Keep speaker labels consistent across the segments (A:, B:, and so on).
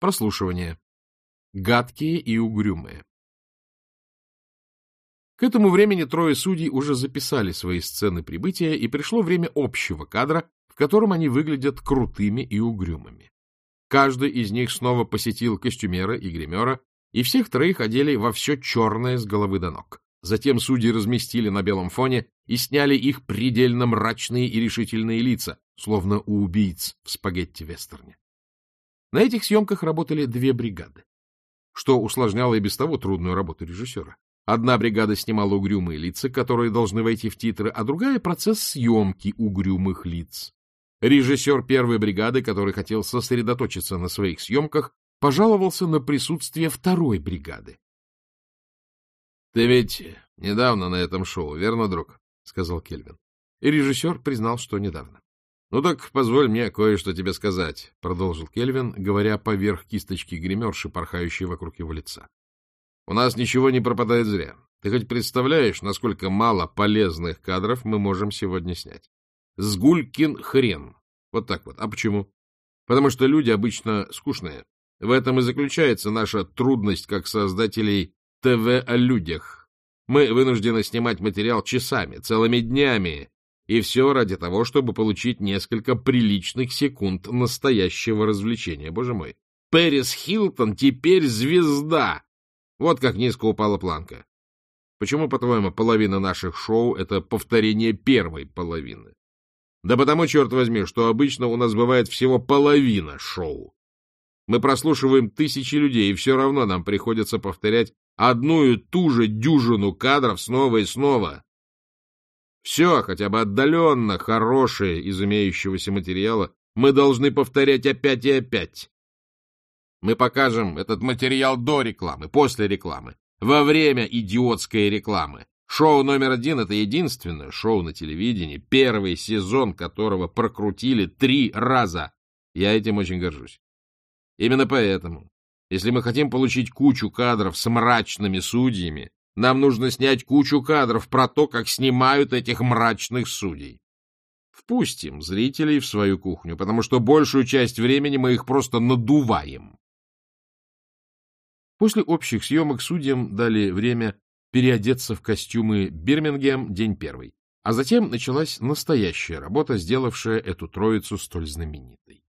A: Прослушивание. Гадкие и угрюмые. К этому времени трое судей уже записали свои сцены прибытия, и пришло время общего кадра, в котором они выглядят крутыми и угрюмыми. Каждый из них снова посетил костюмера и гримера, и всех троих одели во все черное с головы до ног. Затем судьи разместили на белом фоне и сняли их предельно мрачные и решительные лица, словно у убийц в спагетти-вестерне. На этих съемках работали две бригады, что усложняло и без того трудную работу режиссера. Одна бригада снимала угрюмые лица, которые должны войти в титры, а другая — процесс съемки угрюмых лиц. Режиссер первой бригады, который хотел сосредоточиться на своих съемках, пожаловался на присутствие второй бригады. — Ты ведь недавно на этом шоу, верно, друг? — сказал Кельвин. И режиссер признал, что недавно. — Ну так позволь мне кое-что тебе сказать, — продолжил Кельвин, говоря поверх кисточки гримерши, порхающей вокруг его лица. — У нас ничего не пропадает зря. Ты хоть представляешь, насколько мало полезных кадров мы можем сегодня снять? Сгулькин хрен. Вот так вот. А почему? Потому что люди обычно скучные. В этом и заключается наша трудность как создателей ТВ о людях. Мы вынуждены снимать материал часами, целыми днями, и все ради того, чтобы получить несколько приличных секунд настоящего развлечения. Боже мой, Пэрис Хилтон теперь звезда! Вот как низко упала планка. Почему, по-твоему, половина наших шоу — это повторение первой половины? Да потому, черт возьми, что обычно у нас бывает всего половина шоу. Мы прослушиваем тысячи людей, и все равно нам приходится повторять одну и ту же дюжину кадров снова и снова. Все, хотя бы отдаленно хорошее из имеющегося материала, мы должны повторять опять и опять. Мы покажем этот материал до рекламы, после рекламы, во время идиотской рекламы. Шоу номер один — это единственное шоу на телевидении, первый сезон которого прокрутили три раза. Я этим очень горжусь. Именно поэтому, если мы хотим получить кучу кадров с мрачными судьями, нам нужно снять кучу кадров про то, как снимают этих мрачных судей. Впустим зрителей в свою кухню, потому что большую часть времени мы их просто надуваем. После общих съемок судьям дали время переодеться в костюмы Бирмингем день первый, а затем началась настоящая работа, сделавшая эту троицу столь знаменитой.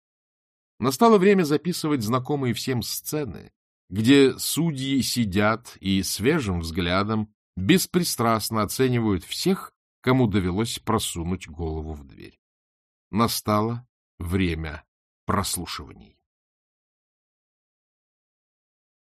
A: Настало время записывать знакомые всем сцены, где судьи сидят и свежим взглядом беспристрастно оценивают всех, кому довелось просунуть голову в дверь. Настало время прослушиваний.